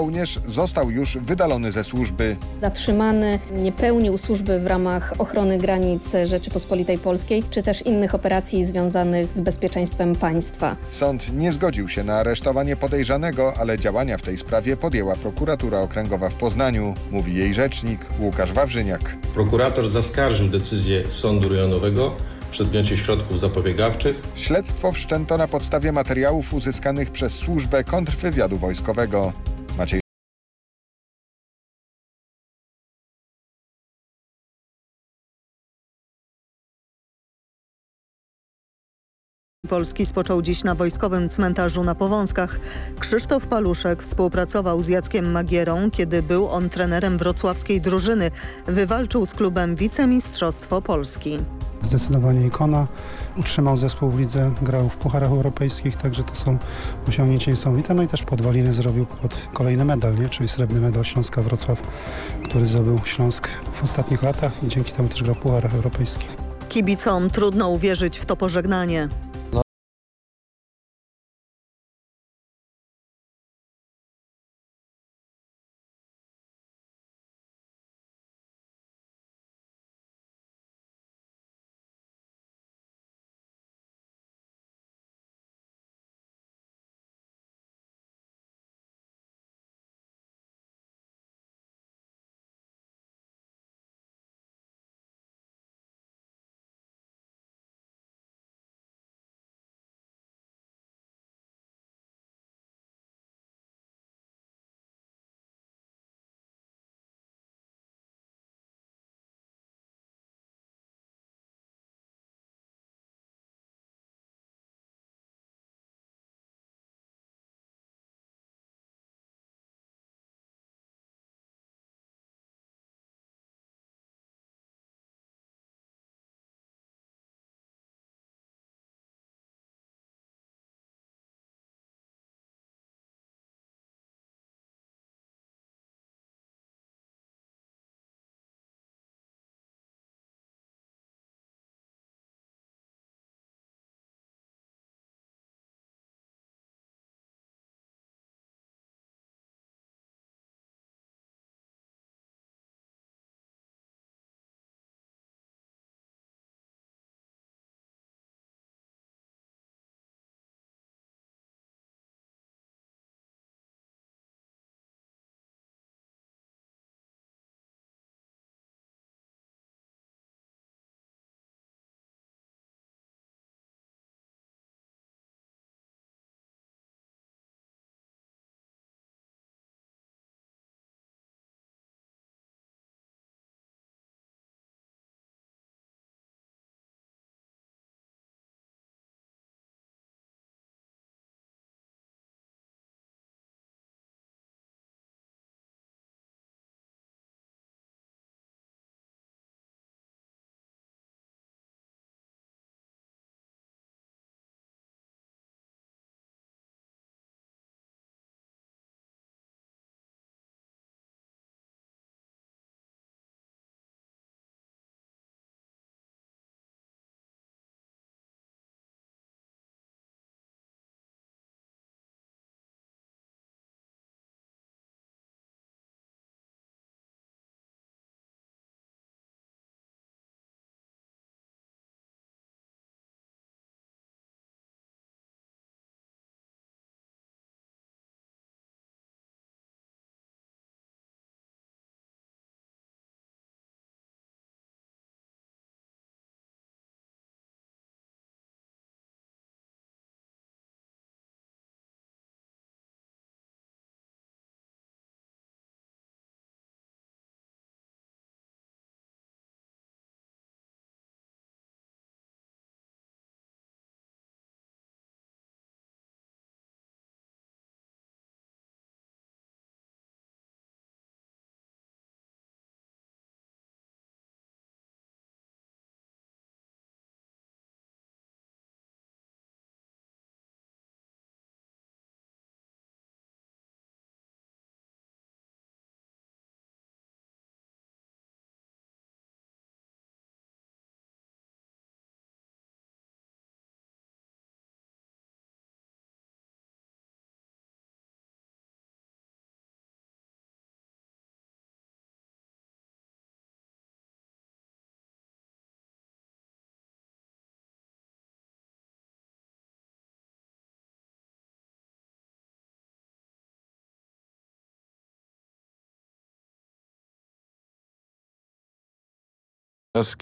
Żołnierz został już wydalony ze służby. Zatrzymany nie pełnił służby w ramach ochrony granic Rzeczypospolitej Polskiej, czy też innych operacji związanych z bezpieczeństwem państwa. Sąd nie zgodził się na aresztowanie podejrzanego, ale działania w tej sprawie podjęła prokuratura okręgowa w Poznaniu, mówi jej rzecznik Łukasz Wawrzyniak. Prokurator zaskarżył decyzję sądu rejonowego w przedmiocie środków zapobiegawczych. Śledztwo wszczęto na podstawie materiałów uzyskanych przez służbę kontrwywiadu wojskowego. Polski spoczął dziś na wojskowym cmentarzu na Powązkach. Krzysztof Paluszek współpracował z Jackiem Magierą, kiedy był on trenerem wrocławskiej drużyny. Wywalczył z klubem wicemistrzostwo Polski. Zdecydowanie ikona. Utrzymał zespół w lidze, grał w pucharach europejskich, także to są osiągnięcia niesamowite. No i też podwaliny zrobił pod kolejny medal, nie? czyli srebrny medal Śląska Wrocław, który zdobył Śląsk w ostatnich latach i dzięki temu też grał w pucharach europejskich. Kibicom trudno uwierzyć w to pożegnanie.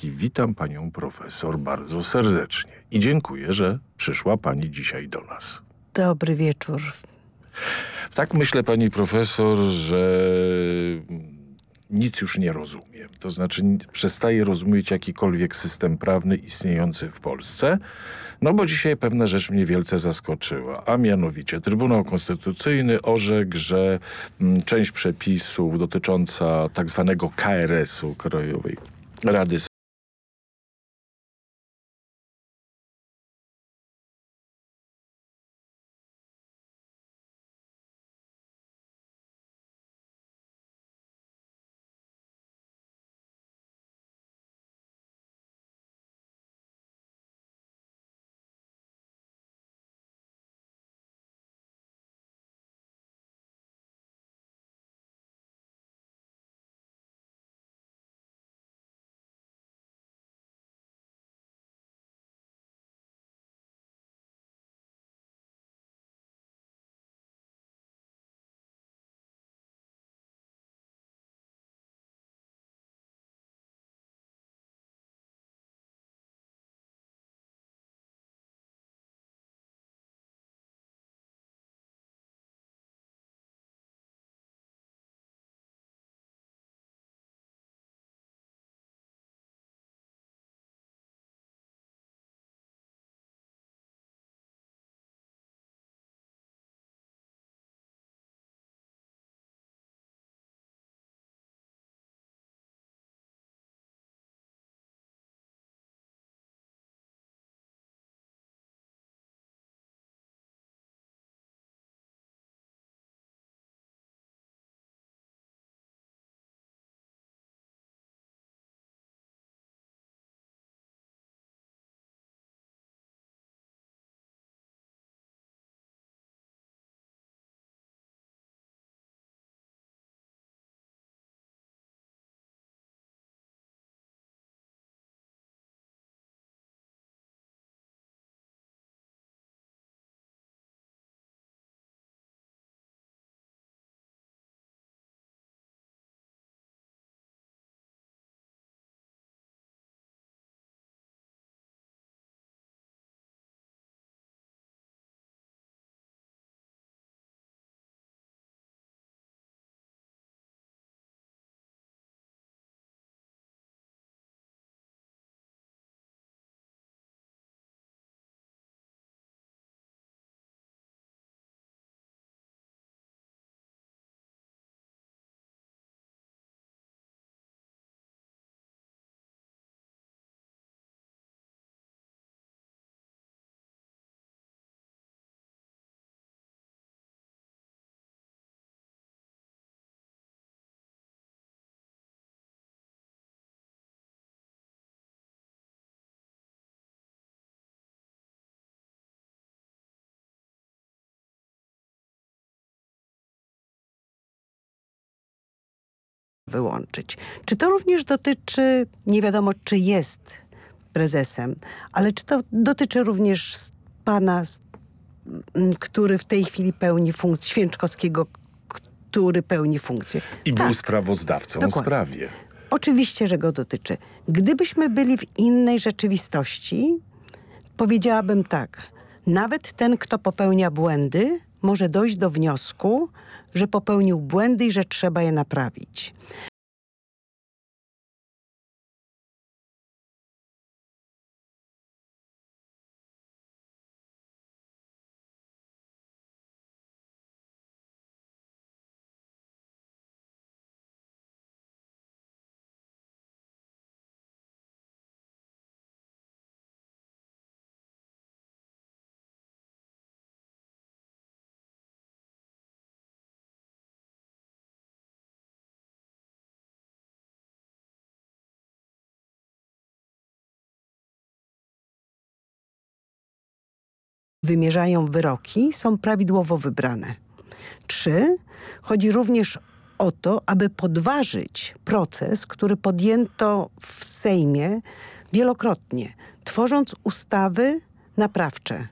Witam panią profesor bardzo serdecznie i dziękuję, że przyszła pani dzisiaj do nas. Dobry wieczór. Tak myślę pani profesor, że nic już nie rozumiem. To znaczy przestaję rozumieć jakikolwiek system prawny istniejący w Polsce, no bo dzisiaj pewna rzecz mnie wielce zaskoczyła, a mianowicie Trybunał Konstytucyjny orzekł, że część przepisów dotycząca tak zwanego KRS-u, Krajowej Rady wyłączyć. Czy to również dotyczy, nie wiadomo czy jest prezesem, ale czy to dotyczy również pana, który w tej chwili pełni funkcję, Święczkowskiego, który pełni funkcję. I tak. był sprawozdawcą Dokładnie. w sprawie. Oczywiście, że go dotyczy. Gdybyśmy byli w innej rzeczywistości, powiedziałabym tak. Nawet ten, kto popełnia błędy, może dojść do wniosku, że popełnił błędy i że trzeba je naprawić. Wymierzają wyroki, są prawidłowo wybrane. Trzy, chodzi również o to, aby podważyć proces, który podjęto w Sejmie wielokrotnie, tworząc ustawy naprawcze,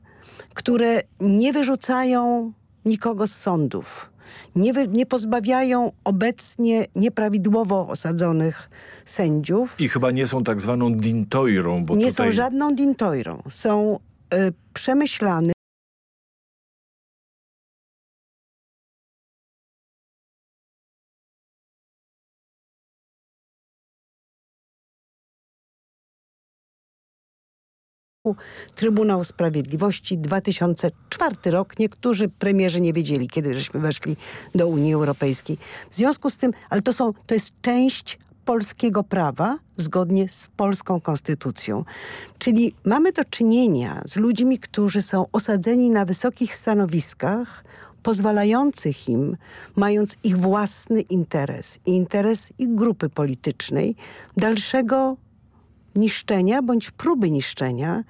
które nie wyrzucają nikogo z sądów. Nie, wy, nie pozbawiają obecnie nieprawidłowo osadzonych sędziów. I chyba nie są tak zwaną dintojrą, bo nie tutaj... są żadną dintojrą. Są y, przemyślane Trybunał Sprawiedliwości 2004 rok. Niektórzy premierzy nie wiedzieli, kiedy żeśmy weszli do Unii Europejskiej. W związku z tym, ale to, są, to jest część polskiego prawa zgodnie z polską konstytucją. Czyli mamy do czynienia z ludźmi, którzy są osadzeni na wysokich stanowiskach, pozwalających im, mając ich własny interes i interes ich grupy politycznej, dalszego niszczenia bądź próby niszczenia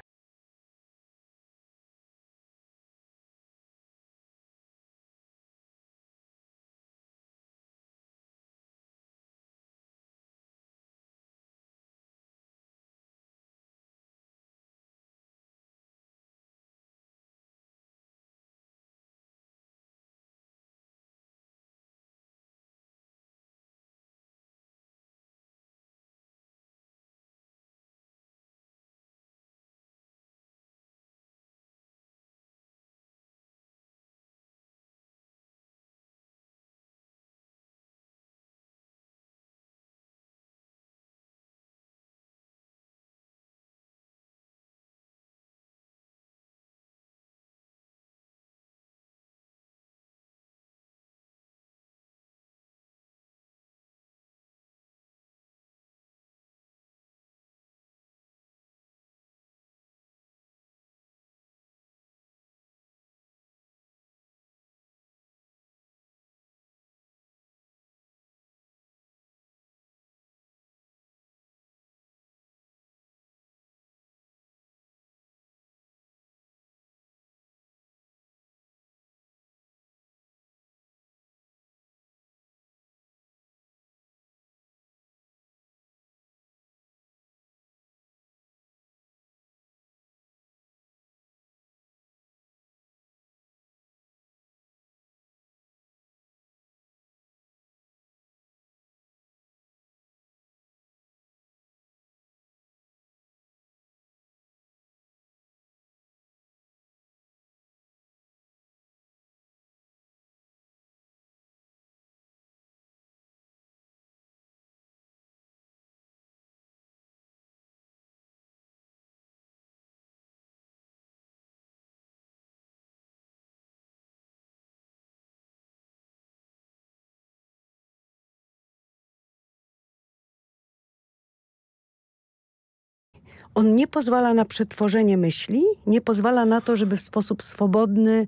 On nie pozwala na przetworzenie myśli, nie pozwala na to, żeby w sposób swobodny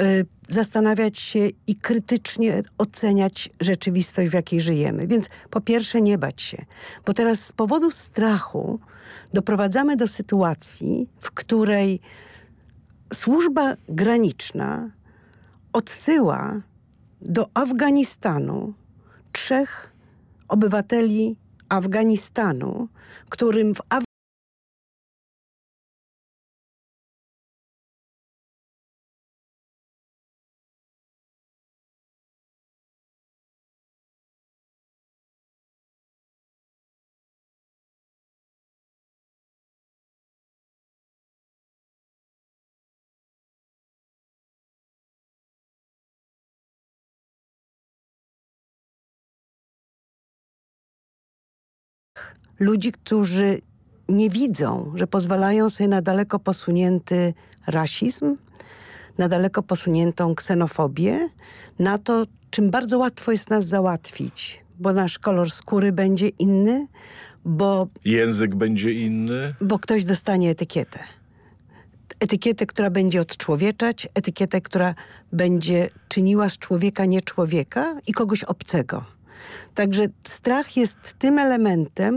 y, zastanawiać się i krytycznie oceniać rzeczywistość, w jakiej żyjemy. Więc po pierwsze nie bać się, bo teraz z powodu strachu doprowadzamy do sytuacji, w której służba graniczna odsyła do Afganistanu trzech obywateli Afganistanu, którym w Afganistanie ludzi, którzy nie widzą, że pozwalają sobie na daleko posunięty rasizm, na daleko posuniętą ksenofobię, na to, czym bardzo łatwo jest nas załatwić, bo nasz kolor skóry będzie inny, bo... Język będzie inny. Bo ktoś dostanie etykietę. Etykietę, która będzie odczłowieczać, etykietę, która będzie czyniła z człowieka nie człowieka i kogoś obcego. Także strach jest tym elementem,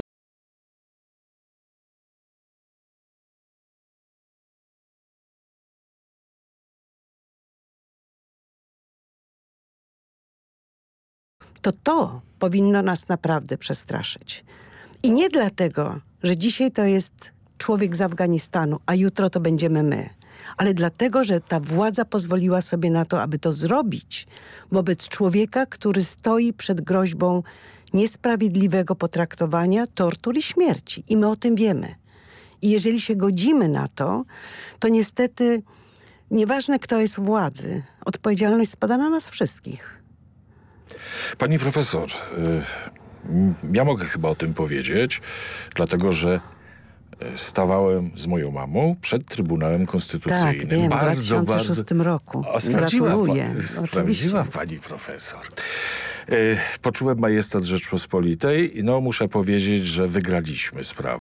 to to powinno nas naprawdę przestraszyć. I nie dlatego, że dzisiaj to jest człowiek z Afganistanu, a jutro to będziemy my. ale dlatego, że ta władza pozwoliła sobie na to, aby to zrobić wobec człowieka, który stoi przed groźbą niesprawiedliwego potraktowania, tortur i śmierci. I my o tym wiemy. I jeżeli się godzimy na to, to niestety nieważne kto jest władzy, odpowiedzialność spada na nas wszystkich. Pani profesor, y, ja mogę chyba o tym powiedzieć, dlatego że y, stawałem z moją mamą przed Trybunałem Konstytucyjnym. Tak, wiem, w 2006 roku. O, sprawdziła, Gratuluję. pa- Oczywiście. sprawdziła pani profesor. Y, Poczułem majestat Rzeczpospolitej i no muszę powiedzieć, że wygraliśmy sprawę.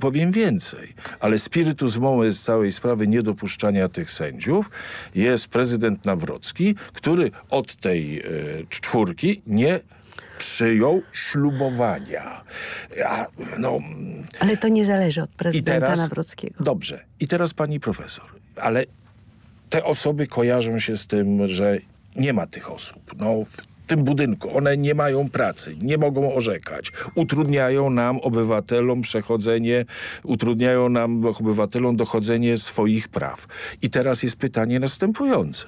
Powiem więcej, ale spiritus mores całej sprawy niedopuszczania tych sędziów jest prezydent Nawrocki, który od tej e, czwórki nie przyjął ślubowania. A, no, Ale to nie zależy od prezydenta teraz, Nawrockiego. Dobrze. I teraz pani profesor. Ale te osoby kojarzą się z tym, że nie ma tych osób. No, tym budynku. One nie mają pracy, nie mogą orzekać. Utrudniają nam, obywatelom, przechodzenie, utrudniają nam, obywatelom, dochodzenie swoich praw. I teraz jest pytanie następujące.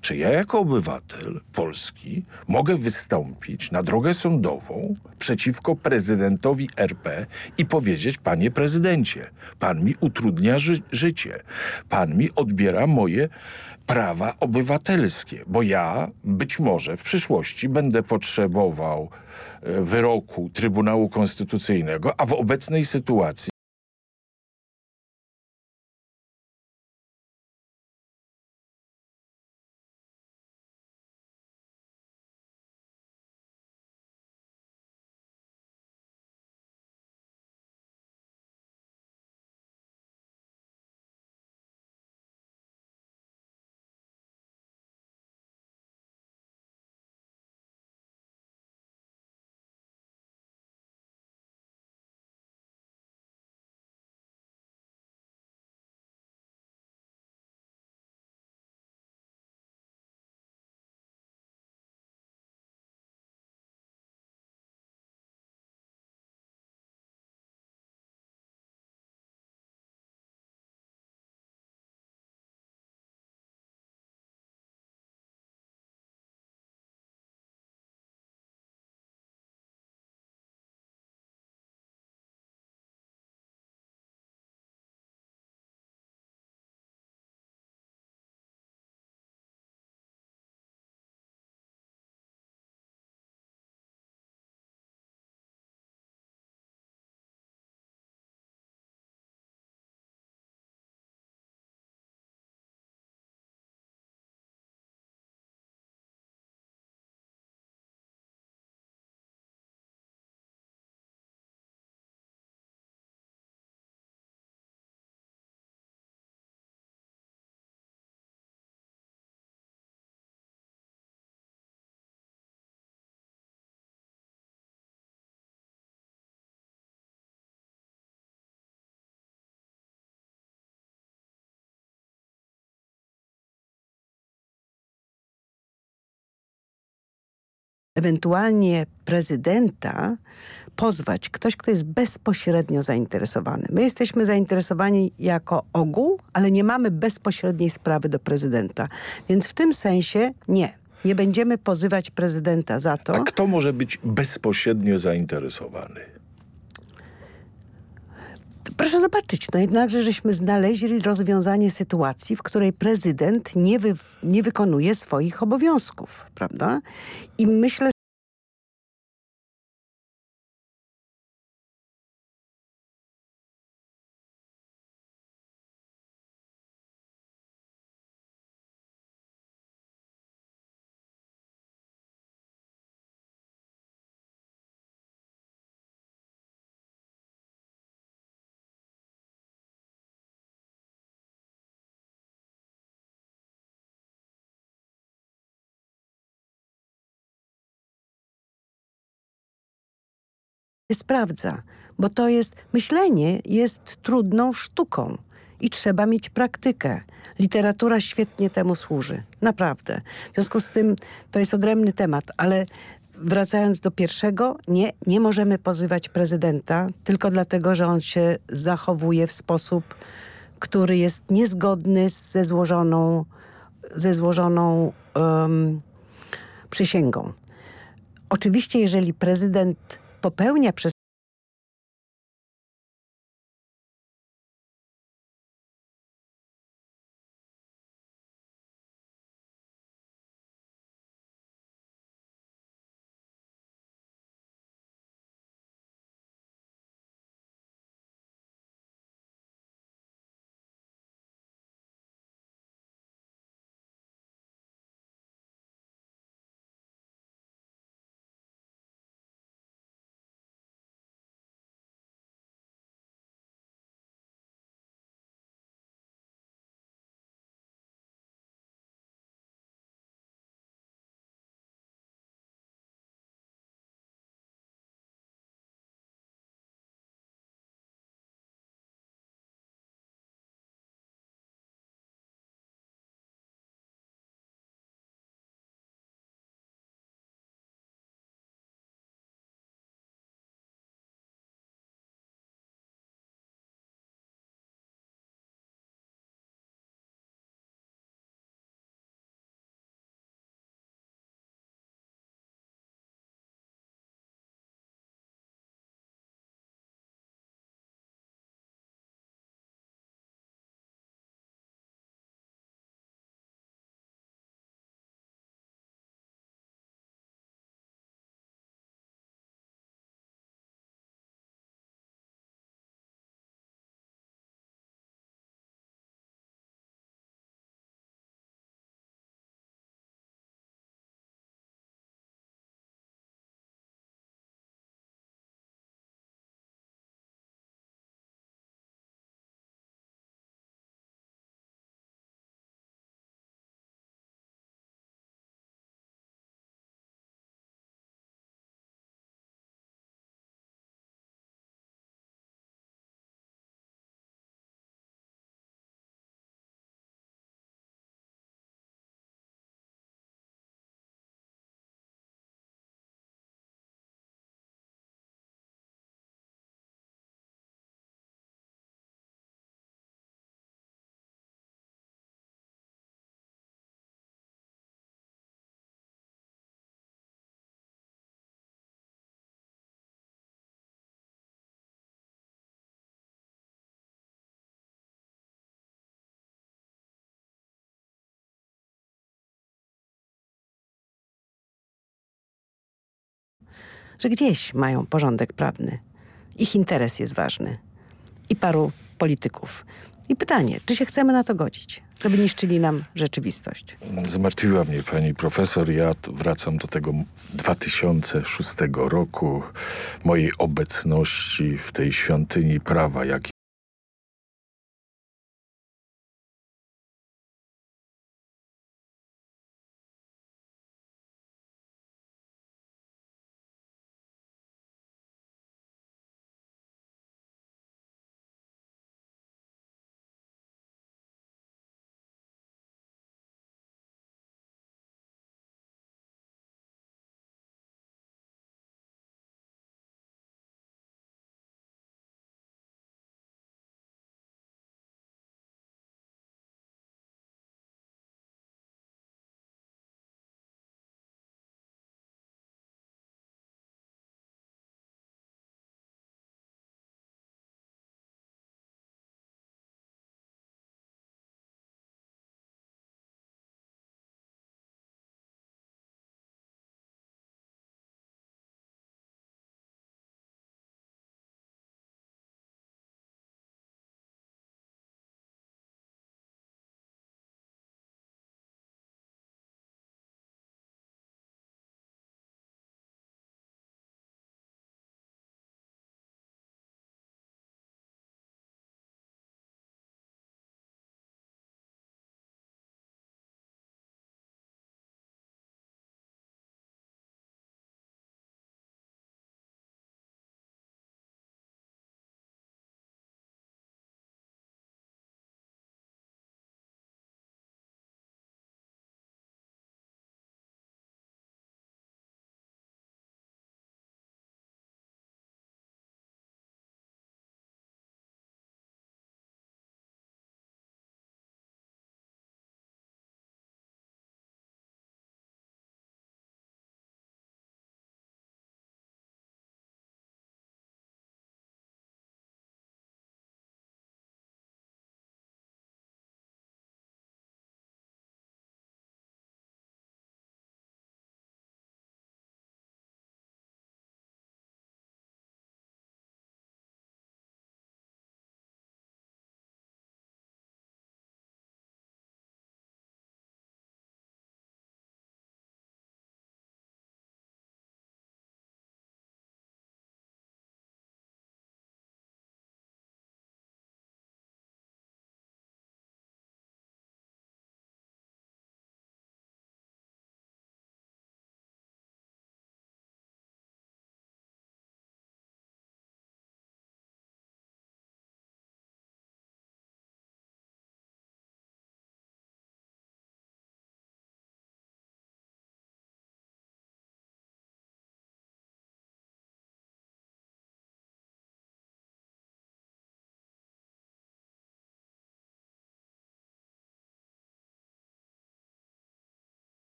Czy ja jako obywatel Polski mogę wystąpić na drogę sądową przeciwko prezydentowi RP i powiedzieć, panie prezydencie, pan mi utrudnia ży życie, pan mi odbiera moje prawa obywatelskie, bo ja być może w przyszłości będę potrzebował e, wyroku Trybunału Konstytucyjnego, a w obecnej sytuacji ewentualnie prezydenta pozwać ktoś, kto jest bezpośrednio zainteresowany. My jesteśmy zainteresowani jako ogół, ale nie mamy bezpośredniej sprawy do prezydenta. Więc w tym sensie nie. Nie będziemy pozywać prezydenta za to. A kto może być bezpośrednio zainteresowany? Proszę zobaczyć, no jednakże żeśmy znaleźli rozwiązanie sytuacji, w której prezydent nie, wy, nie wykonuje swoich obowiązków, prawda? I myślę, sprawdza, bo to jest, myślenie jest trudną sztuką i trzeba mieć praktykę. Literatura świetnie temu służy, naprawdę. W związku z tym to jest odrębny temat, ale wracając do pierwszego, nie, nie możemy pozywać prezydenta tylko dlatego, że on się zachowuje w sposób, który jest niezgodny ze złożoną, ze złożoną um, przysięgą. Oczywiście, jeżeli prezydent popełnia przez że gdzieś mają porządek prawny. Ich interes jest ważny. I paru polityków. I pytanie, czy się chcemy na to godzić, żeby niszczyli nam rzeczywistość? Zmartwiła mnie pani profesor. Ja wracam do tego 2006 roku, mojej obecności w tej świątyni prawa, jak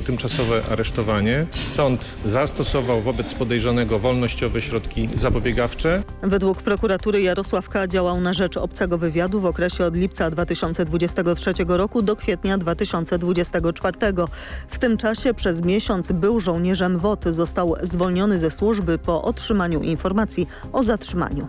Tymczasowe aresztowanie. Sąd zastosował wobec podejrzanego wolnościowe środki zapobiegawcze. Według prokuratury Jarosław K. działał na rzecz obcego wywiadu w okresie od lipca 2023 roku do kwietnia 2024. W tym czasie przez miesiąc był żołnierzem WOT. Został zwolniony ze służby po otrzymaniu informacji o zatrzymaniu.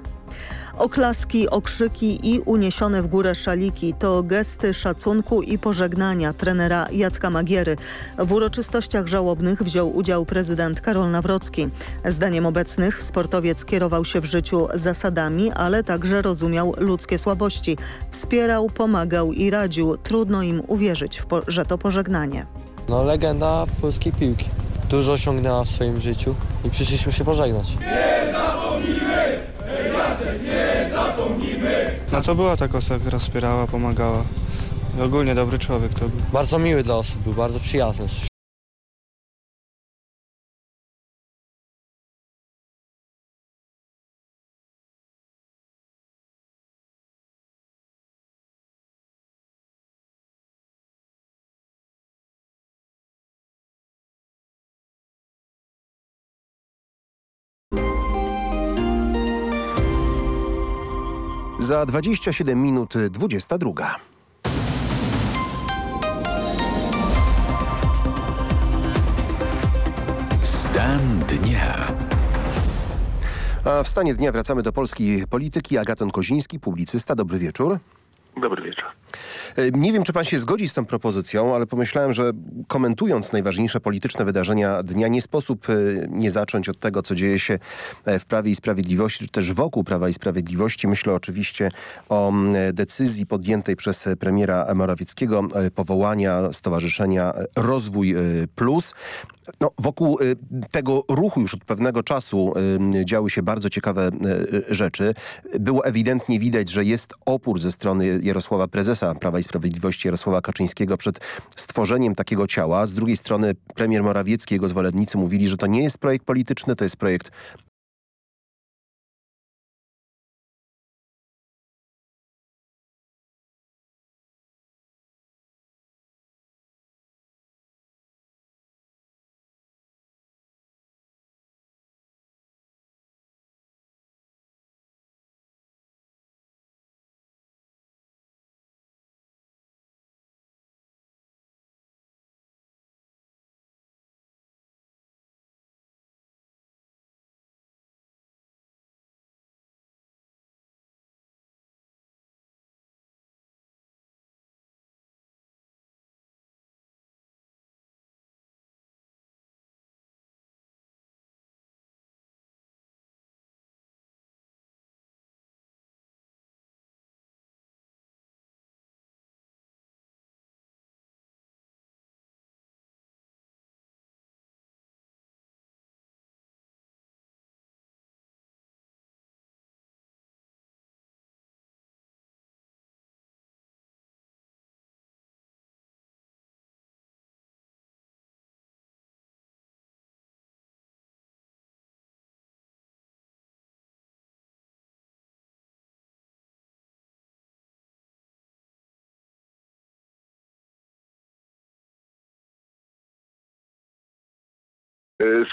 Oklaski, okrzyki i uniesione w górę szaliki to gesty szacunku i pożegnania trenera Jacka Magiery. W uroczystościach żałobnych wziął udział prezydent Karol Nawrocki. Zdaniem obecnych sportowiec kierował się w życiu zasadami, ale także rozumiał ludzkie słabości. Wspierał, pomagał i radził. Trudno im uwierzyć, że to pożegnanie. No legenda polskiej piłki. Dużo osiągnęła w swoim życiu i przyszliśmy się pożegnać. No to była taka osoba, która wspierała, pomagała. Ogólnie dobry człowiek to był. Bardzo miły dla osób, był bardzo przyjazny. Za 27 minut 22. Stan dnia. A w stanie dnia wracamy do polskiej polityki. Agaton Koziński, publicysta. Dobry wieczór. Dobry wieczór. E, Nie wiem, czy pan się zgodzi z tą propozycją, ale pomyślałem, że komentując najważniejsze polityczne wydarzenia dnia, nie sposób e, nie zacząć od tego, co dzieje się e, w Prawie i Sprawiedliwości, czy też wokół Prawa i Sprawiedliwości. Myślę oczywiście o decyzji podjętej przez premiera Morawieckiego powołania Stowarzyszenia Rozwój Plus. No, wokół e, tego ruchu już od pewnego czasu e, działy się bardzo ciekawe e, rzeczy. Było ewidentnie widać, że jest opór ze strony Jarosława Prezesa Prawa i Sprawiedliwości, Jarosława Kaczyńskiego przed stworzeniem takiego ciała. Z drugiej strony premier Morawiecki, jego zwolennicy mówili, że to nie jest projekt polityczny, to jest projekt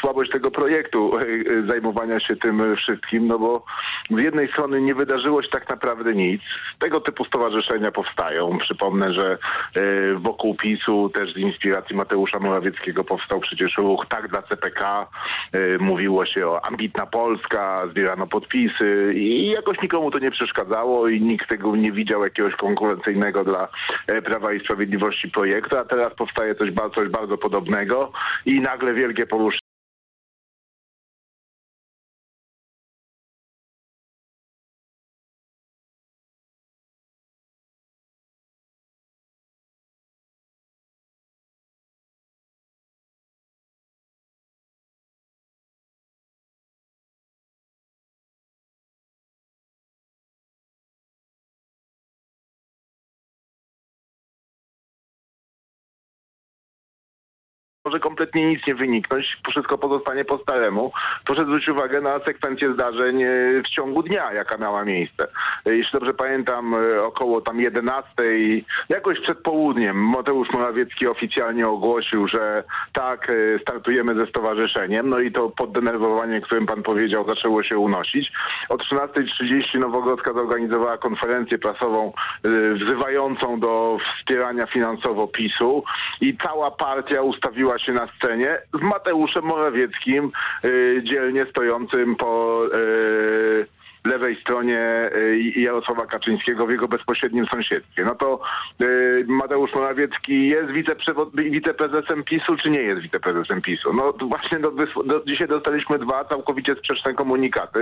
słabość tego projektu e, e, zajmowania się tym wszystkim, no bo z jednej strony nie wydarzyło się tak naprawdę nic. Tego typu stowarzyszenia powstają. Przypomnę, że e, wokół PiSu też z inspiracji Mateusza Morawieckiego powstał przecież ruch Tak dla CPK. E, Mówiło się o ambitna Polska, zbierano podpisy i jakoś nikomu to nie przeszkadzało i nikt tego nie widział jakiegoś konkurencyjnego dla e, Prawa i Sprawiedliwości projektu, a teraz powstaje coś, coś bardzo podobnego i nagle wielkie poruszenie może kompletnie nic nie wyniknąć, wszystko pozostanie po staremu. Proszę zwrócić uwagę na sekwencję zdarzeń e, w ciągu dnia, jaka miała miejsce. E, Jeśli dobrze pamiętam, e, około tam 11, jakoś przed południem Mateusz Morawiecki oficjalnie ogłosił, że tak, startujemy ze stowarzyszeniem, no i to poddenerwowanie, którym pan powiedział, zaczęło się unosić. O 13.30 Nowogrodzka zorganizowała konferencję prasową wzywającą do wspierania finansowo PiSu i cała partia ustawiła na scenie z Mateuszem Morawieckim, y, dzielnie stojącym po y, lewej stronie y, Jarosława Kaczyńskiego w jego bezpośrednim sąsiedztwie. No to Mateusz Morawiecki jest wiceprezesem PiSu, czy nie jest wiceprezesem PiSu? No właśnie do, do, dzisiaj dostaliśmy dwa całkowicie sprzeczne komunikaty.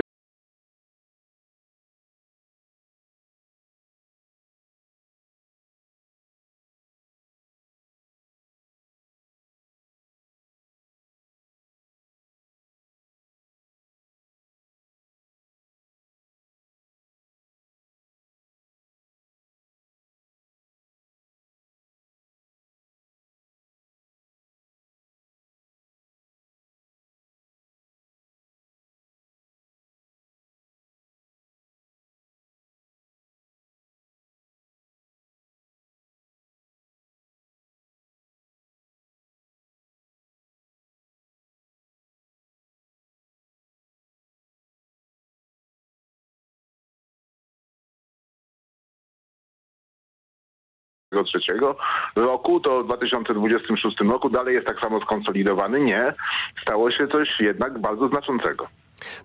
Roku, to w 2026 roku dalej jest tak samo skonsolidowany. Nie, stało się coś jednak bardzo znaczącego.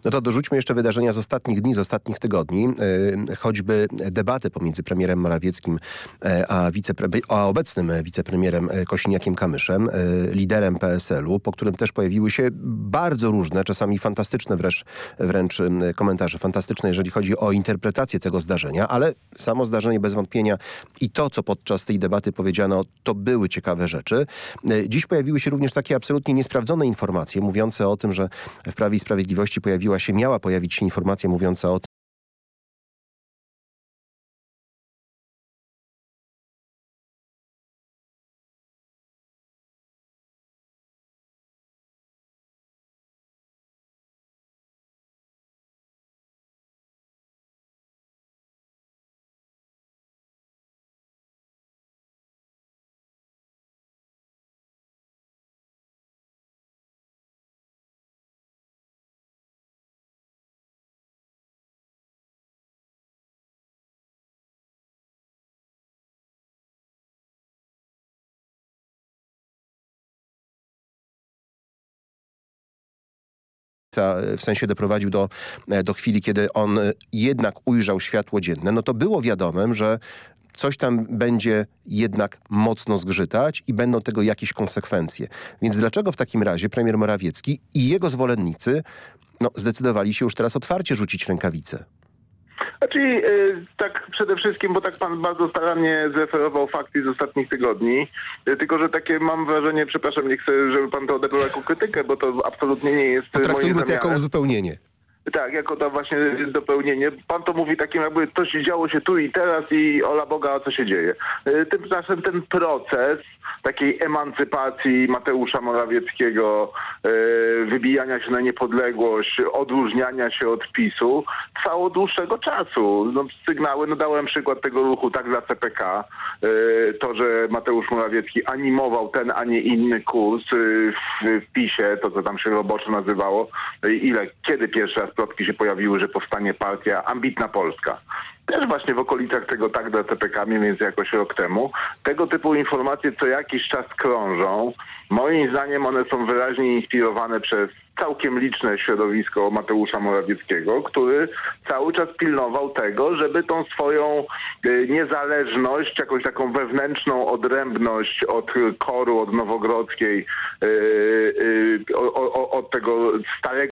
No to dorzućmy jeszcze wydarzenia z ostatnich dni, z ostatnich tygodni. Yy, choćby debaty pomiędzy premierem Morawieckim yy, a, wicepre- a obecnym wicepremierem Kosiniakiem-Kamyszem, yy, liderem PSL-u, po którym też pojawiły się bardzo różne, czasami fantastyczne wręcz, wręcz komentarze. Fantastyczne, jeżeli chodzi o interpretację tego zdarzenia, ale samo zdarzenie bez wątpienia i to, co podczas tej debaty powiedziano, to były ciekawe rzeczy. Dziś pojawiły się również takie absolutnie niesprawdzone informacje mówiące o tym, że w Prawie i Sprawiedliwości pojawiła się, miała pojawić się informacja mówiąca o tym, w sensie doprowadził do, do chwili, kiedy on jednak ujrzał światło dzienne, no to było wiadomym, że coś tam będzie jednak mocno zgrzytać i będą tego jakieś konsekwencje. Więc dlaczego w takim razie premier Morawiecki i jego zwolennicy no, zdecydowali się już teraz otwarcie rzucić rękawice? Znaczy, yy, tak przede wszystkim, bo tak pan bardzo starannie zreferował fakty z ostatnich tygodni, yy, tylko że takie mam wrażenie, przepraszam, nie chcę, żeby pan to odebrał jako krytykę, bo to absolutnie nie jest Potraktujmy to jako uzupełnienie. Tak, jako to właśnie dopełnienie. Pan to mówi takim jakby coś działo się tu i teraz i ola Boga, co się dzieje. Tymczasem ten proces takiej emancypacji Mateusza Morawieckiego, wybijania się na niepodległość, odróżniania się od PiSu trwał od dłuższego czasu. No, sygnały, no dałem przykład tego ruchu tak dla CPK, to, że Mateusz Morawiecki animował ten, a nie inny kurs w, w PiSie, to co tam się roboczo nazywało. Ile, kiedy pierwszy raz plotki się pojawiły, że powstanie partia Ambitna Polska. Też właśnie w okolicach tego tak dla CPK, mniej więcej jakoś rok temu. Tego typu informacje co jakiś czas krążą. Moim zdaniem one są wyraźnie inspirowane przez całkiem liczne środowisko Mateusza Morawieckiego, który cały czas pilnował tego, żeby tą swoją niezależność, jakąś taką wewnętrzną odrębność od koru, od Nowogrodzkiej, od tego starego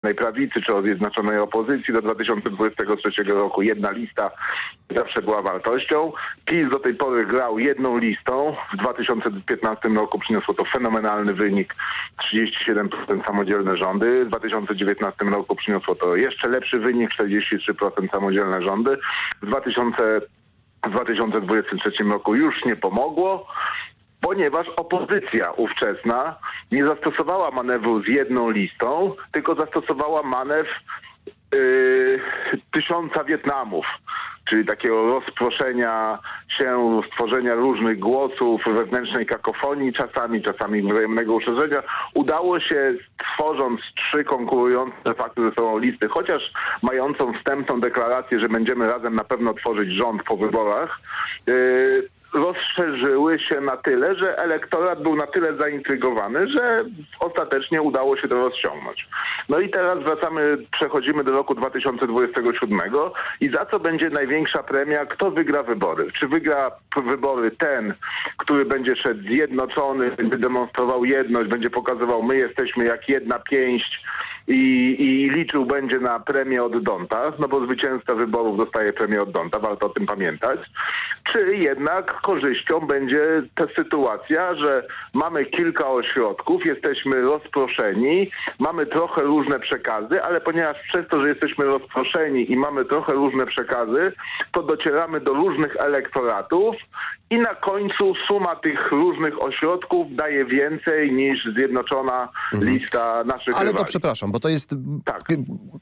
prawicy czy od Zjednoczonej Opozycji do 2023 roku. Jedna lista zawsze była wartością. PiS do tej pory grał jedną listą. W 2015 roku przyniosło to fenomenalny wynik 37% samodzielne rządy. W 2019 roku przyniosło to jeszcze lepszy wynik 43% samodzielne rządy. W 2000 w 2023 roku już nie pomogło ponieważ opozycja ówczesna nie zastosowała manewru z jedną listą, tylko zastosowała manewr yy, tysiąca Wietnamów, czyli takiego rozproszenia się, stworzenia różnych głosów, wewnętrznej kakofonii czasami, czasami wzajemnego uszerzenia. Udało się, tworząc trzy konkurujące de facto ze sobą listy, chociaż mającą wstępną deklarację, że będziemy razem na pewno tworzyć rząd po wyborach, yy, rozszerzyły się na tyle, że elektorat był na tyle zaintrygowany, że ostatecznie udało się to rozciągnąć. No i teraz wracamy, przechodzimy do roku 2027 i za co będzie największa premia? Kto wygra wybory? Czy wygra wybory ten, który będzie szedł zjednoczony, będzie demonstrował jedność, będzie pokazywał, my jesteśmy jak jedna pięść, i, i liczył będzie na premię od Donta, no bo zwycięzca wyborów dostaje premię od Donta, warto o tym pamiętać, czy jednak korzyścią będzie ta sytuacja, że mamy kilka ośrodków, jesteśmy rozproszeni, mamy trochę różne przekazy, ale ponieważ przez to, że jesteśmy rozproszeni i mamy trochę różne przekazy, to docieramy do różnych elektoratów i na końcu suma tych różnych ośrodków daje więcej niż zjednoczona lista naszych Mhm. Ale to rywali. Bo to jest Tak.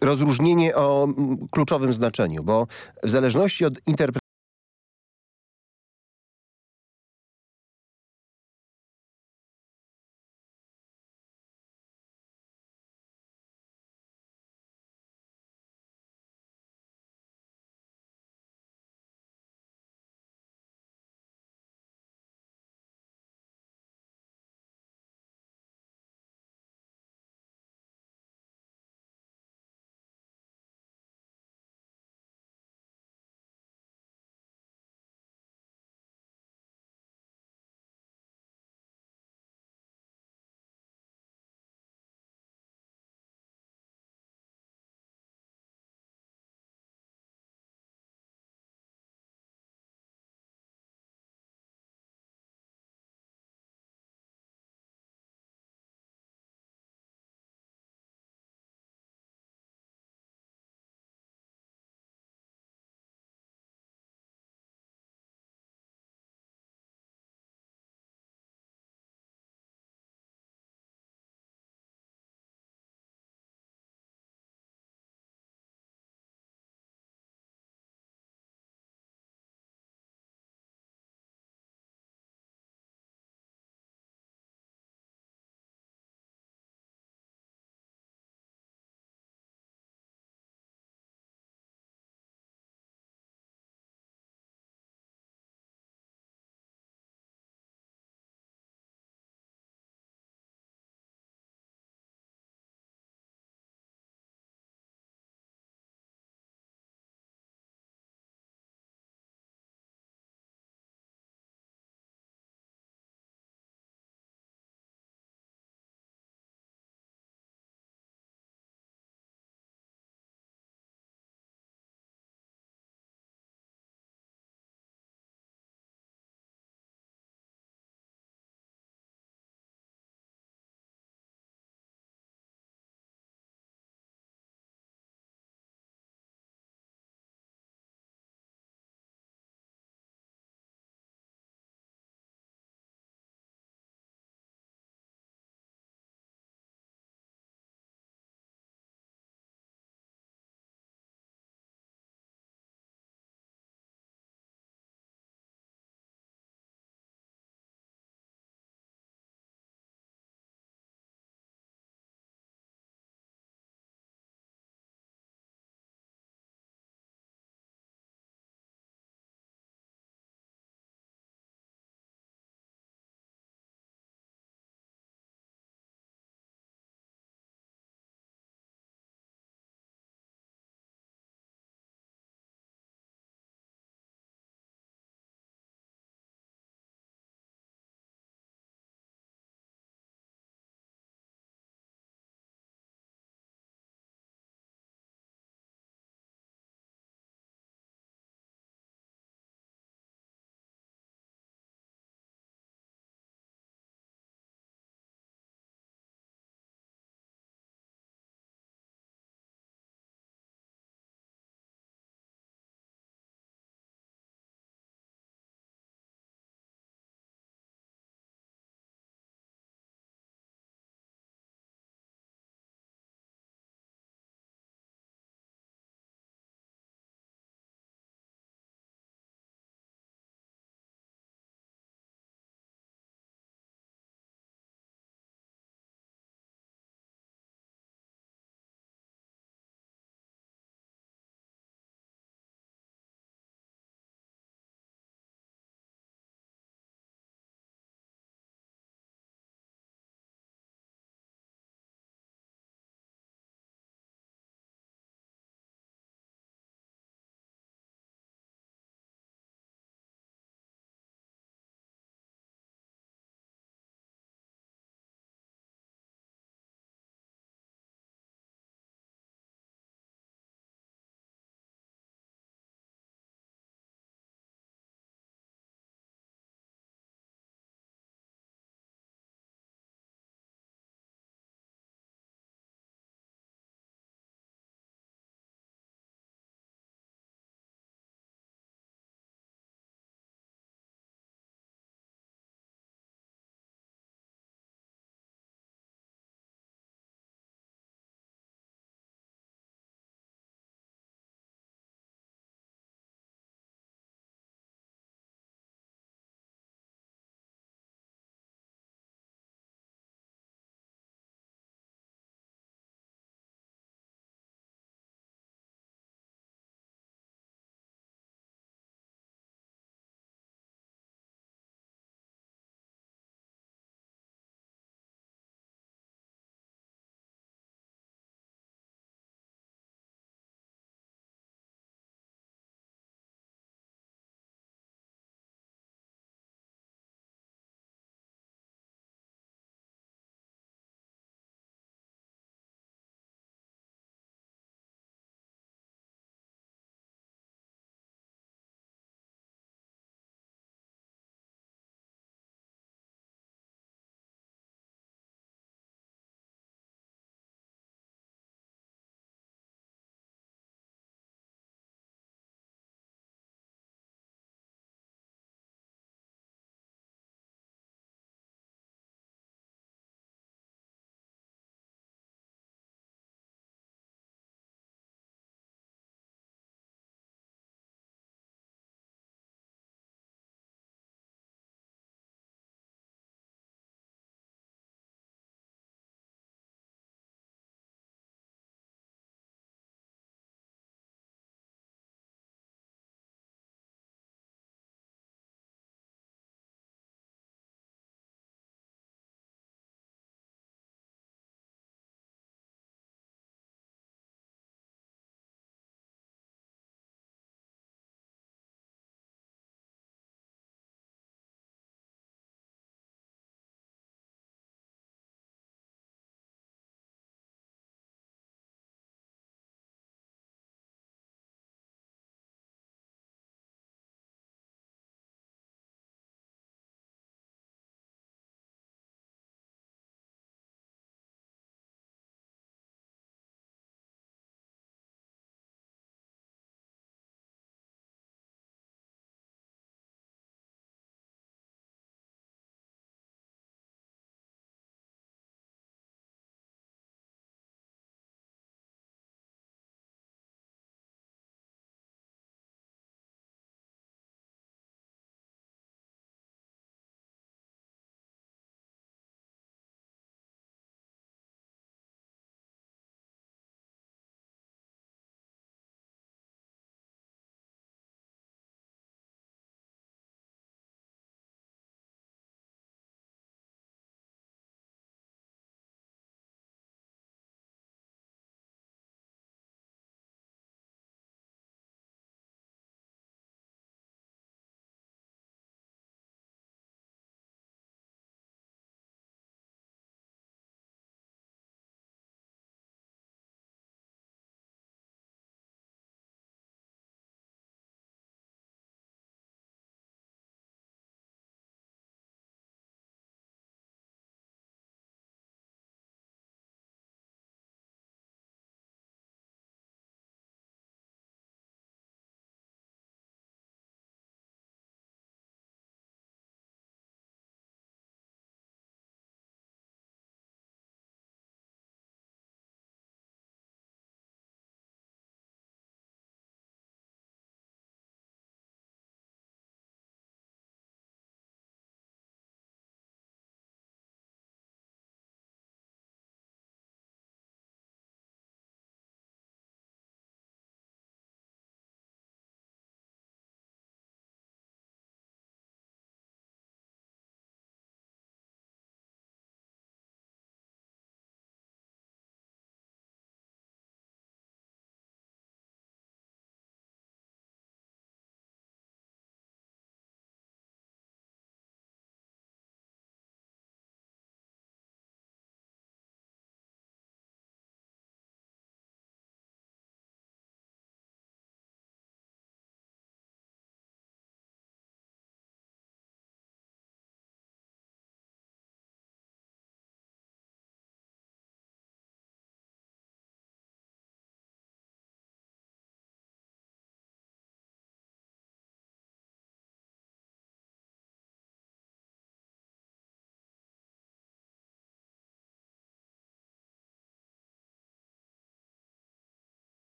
rozróżnienie o kluczowym znaczeniu, bo w zależności od interpretacji